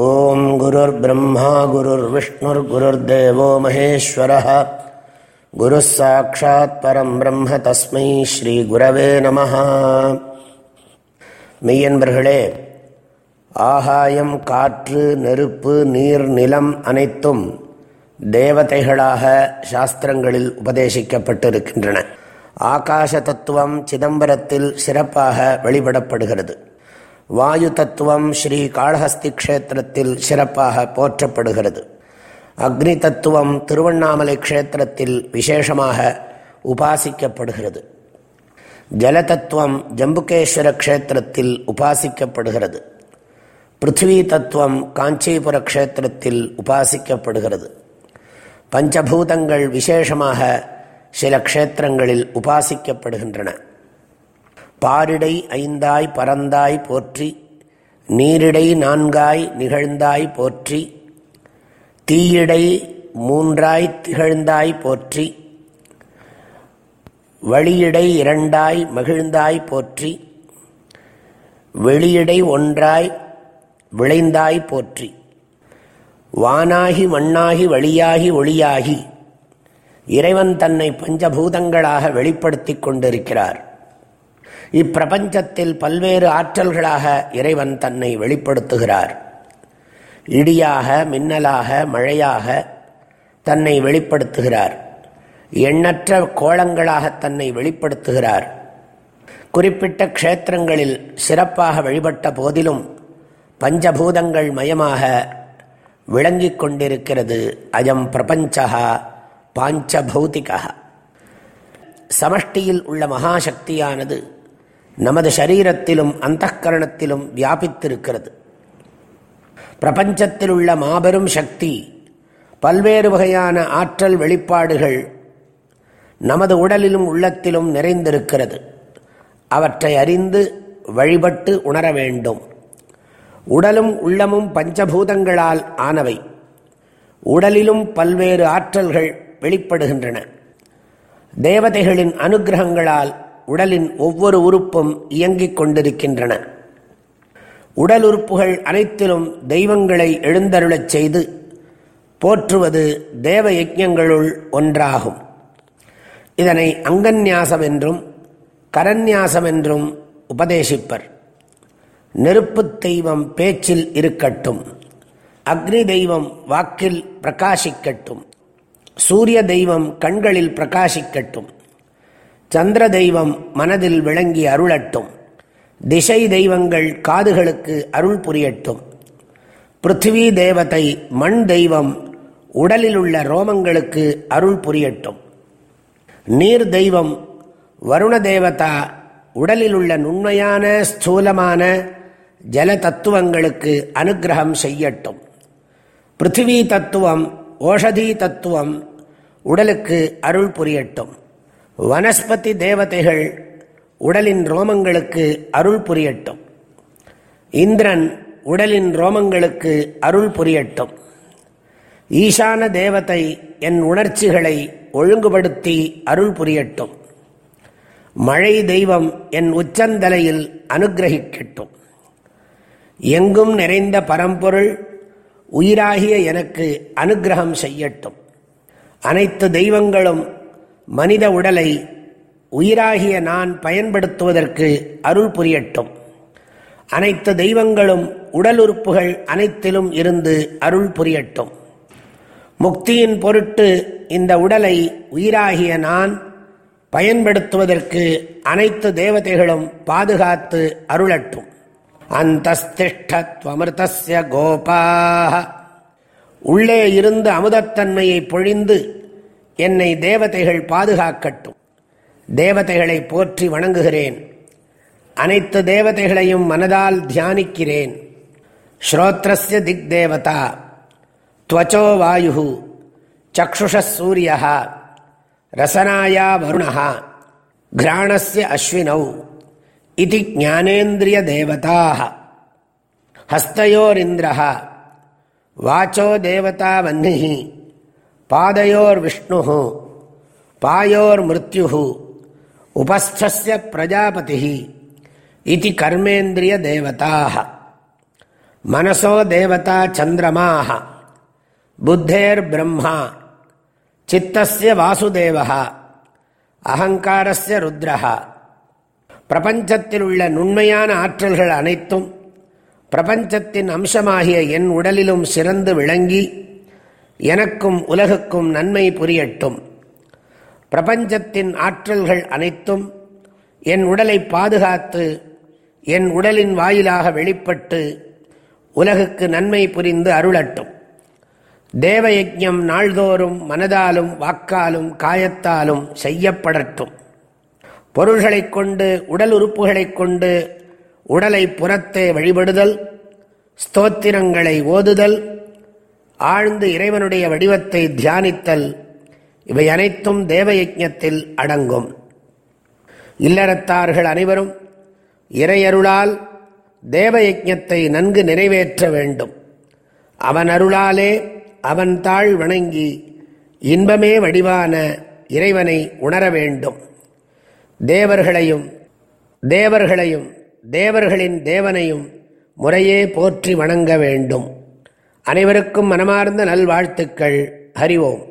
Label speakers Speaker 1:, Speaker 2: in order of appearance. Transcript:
Speaker 1: ஓம் குருர் பிரம்மா குருர் விஷ்ணுர் குருர் தேவோ மகேஸ்வர குரு சாட்சாத் பரம் பிரம்ம தஸ்மை ஸ்ரீ குரவே நம மெய்யன்பர்களே ஆகாயம் காற்று நெருப்பு நீர் நிலம் அனைத்தும் தேவதைகளாக சாஸ்திரங்களில் உபதேசிக்கப்பட்டிருக்கின்றன. ஆகாச தத்துவம் சிதம்பரத்தில் சிறப்பாக வழிபடப்படுகிறது வாயு தத்துவம் ஸ்ரீ காளஹஸ்தி க்ஷேத்திரத்தில் சிறப்பாக போற்றப்படுகிறது. அக்னி தத்துவம் திருவண்ணாமலை க்ஷேத்திரத்தில் விசேஷமாக உபாசிக்கப்படுகிறது. ஜல தத்துவம் ஜம்புகேஸ்வர க்ஷேத்திரத்தில் உபாசிக்கப்படுகிறது. பிருத்திவி தத்துவம் காஞ்சிபுர க்ஷேத்திரத்தில் உபாசிக்கப்படுகிறது. பஞ்சபூதங்கள் விசேஷமாக சில க்ஷேத்திரங்களில் உபாசிக்கப்படுகின்றன. பாரிடை ஐந்தாய் பறந்தாய் போற்றி நீரிடை நான்காய் நிகழ்ந்தாய் போற்றி தீயிடை மூன்றாய் திகழ்ந்தாய் போற்றி வழியிடை இரண்டாய் மகிழ்ந்தாய் போற்றி வெளியிடை ஒன்றாய் விளைந்தாய் போற்றி. வானாகி மண்ணாகி வழியாகி ஒளியாகி இறைவன் தன்னை பஞ்சபூதங்களாக வெளிப்படுத்தி கொண்டிருக்கிறார். இப்பிரபஞ்சத்தில் பல்வேறு ஆற்றல்களாக இறைவன் தன்னை வெளிப்படுத்துகிறார். இடியாக மின்னலாக மழையாக தன்னை வெளிப்படுத்துகிறார். எண்ணற்ற கோலங்களாக தன்னை வெளிப்படுத்துகிறார். குறிப்பிட்ட க்ஷேத்திரங்களில் சிறப்பாக வழிபட்ட போதிலும் பஞ்சபூதங்கள் மயமாக விளங்கிக் கொண்டிருக்கிறது. அயம் பிரபஞ்சா பாஞ்சபௌதிகா சமஷ்டியில் உள்ள மகாசக்தியானது நமது சரீரத்திலும் அந்த கரணத்திலும் வியாபித்திருக்கிறது. பிரபஞ்சத்தில் உள்ள மாபெரும் சக்தி பல்வேறு வகையான ஆற்றல் வெளிப்பாடுகள் நமது உடலிலும் உள்ளத்திலும் நிறைந்திருக்கிறது. அவற்றை அறிந்து வழிபட்டு உணர வேண்டும். உடலும் உள்ளமும் பஞ்சபூதங்களால் ஆனவை. உடலிலும் பல்வேறு ஆற்றல்கள் வெளிப்படுகின்றன. தேவதைகளின் அனுகிரகங்களால் உடலின் ஒவ்வொரு உறுப்பும் இயங்கிக் கொண்டிருக்கின்றன. உடல் உறுப்புகள் அனைத்திலும் தெய்வங்களை எழுந்தருளச் செய்து போற்றுவது தேவ யஜங்களுள் ஒன்றாகும். இதனை அங்கன்யாசம் என்றும் கரந்நியாசம் என்றும் உபதேசிப்பர். நெருப்பு தெய்வம் பேச்சில் இருக்கட்டும் அக்னி தெய்வம் வாக்கில் பிரகாசிக்கட்டும் சூரிய தெய்வம் கண்களில் பிரகாசிக்கட்டும். சந்திர தெய்வம் மனதில் விளங்கி அருளட்டும். திசை தெய்வங்கள் காதுகளுக்கு அருள் புரியட்டும். பிருத்திவி தேவதை மண் தெய்வம் உடலில் உள்ள ரோமங்களுக்கு அருள் புரியட்டும். நீர் தெய்வம் வருண தேவதா உடலில் உள்ள நுண்மையான ஸ்தூலமான ஜல தத்துவங்களுக்கு அனுகிரகம் செய்யட்டும். பிருத்திவி தத்துவம் ஓஷதி தத்துவம் உடலுக்கு அருள் புரியட்டும். வனஸ்பதி தேவதைகள் உடலின் ரோமங்களுக்கு அருள் புரியட்டும். இந்திரன் உடலின் ரோமங்களுக்கு அருள் புரியட்டும். ஈசான தேவதை என் உணர்ச்சிகளை ஒழுங்குபடுத்தி அருள் புரியட்டும். மழை தெய்வம் என் உச்சந்தலையில் அனுகிரகிக்கட்டும். எங்கும் நிறைந்த பரம்பொருள் உயிராகிய எனக்கு அனுகிரகம் செய்யட்டும். அனைத்து தெய்வங்களும் மனித உடலை உயிராகிய நான் பயன்படுத்துவதற்கு அருள் புரியட்டும். அனைத்து தெய்வங்களும் உடல் உறுப்புகள் அனைத்திலும் இருந்து அருள் புரியட்டும். முக்தியின் பொருட்டு இந்த உடலை உயிராகிய நான் பயன்படுத்துவதற்கு அனைத்து தேவதைகளும் பாதுகாத்து அருளட்டும். அந்தஸ்திஷ்டத்வமிருதஸ்ய கோபாக உள்ளே இருந்து அமுதத்தன்மையை பொழிந்து என்னை தேவதைகள் பாதுகாக்கட்டும். தேவதைகளை போற்றி வணங்குகிறேன். அனைத்து தேவதைகளையும் மனதால் தியானிக்கிறேன். ஸ்ரோத்ரஸ்ய திக் தேவதா துவச்சோ வாயு சக்ஷுஷூரிய ரசனாயா வருணா கிராணஸ்ய அஸ்வினௌ. இது ஞானேந்திரிய தேவதாக ஹஸ்தயோரிந்திர வாச்சோ தேவதா வன்னிஹி. பாதையோர் விஷ்ணு பாயோர் மிருத்யு உபஸ்திய பிரஜாபதி இது கர்மேந்திரிய தேவதாக மனசோ தேவதா சந்திரமாக புத்தேர் பிரம்மா சித்தசிய வாசுதேவா அகங்காரஸ்ய ருத்ரஹா. பிரபஞ்சத்தில் உள்ள நுண்மையான ஆற்றல்கள் அனைத்தும் பிரபஞ்சத்தின் அம்சமாகிய என் உடலிலும் சிறந்து விளங்கி எனக்கும் உலகுக்கும் நன்மை புரியட்டும். பிரபஞ்சத்தின் ஆற்றல்கள் அனைத்தும் என் உடலை பாதுகாத்து என் உடலின் வாயிலாக வெளிப்பட்டு உலகுக்கு நன்மை புரிந்து அருளட்டும். தேவயஜம் நாள்தோறும் மனதாலும் வாக்காலும் காயத்தாலும் செய்யப்படட்டும். பொருள்களைக் கொண்டு உடல் உறுப்புகளைக் கொண்டு உடலை புறத்தே வழிபடுதல் ஸ்தோத்திரங்களை ஓதுதல் ஆழ்ந்து இறைவனுடைய வடிவத்தை தியானித்தல் இவை அனைத்தும் தேவயஜத்தில் அடங்கும். இல்லறத்தார்கள் அனைவரும் இறையருளால் தேவயஜத்தை நன்கு நிறைவேற்ற வேண்டும். அவன் அருளாலே அவன் தாழ் வணங்கி இன்பமே வடிவான இறைவனை உணர வேண்டும். தேவர்களையும் தேவர்களையும் தேவர்களின் தேவனையும் முறையே போற்றி வணங்க வேண்டும். அனைவருக்கும் மனமார்ந்த நல்வாழ்த்துக்கள். ஹரிவோம்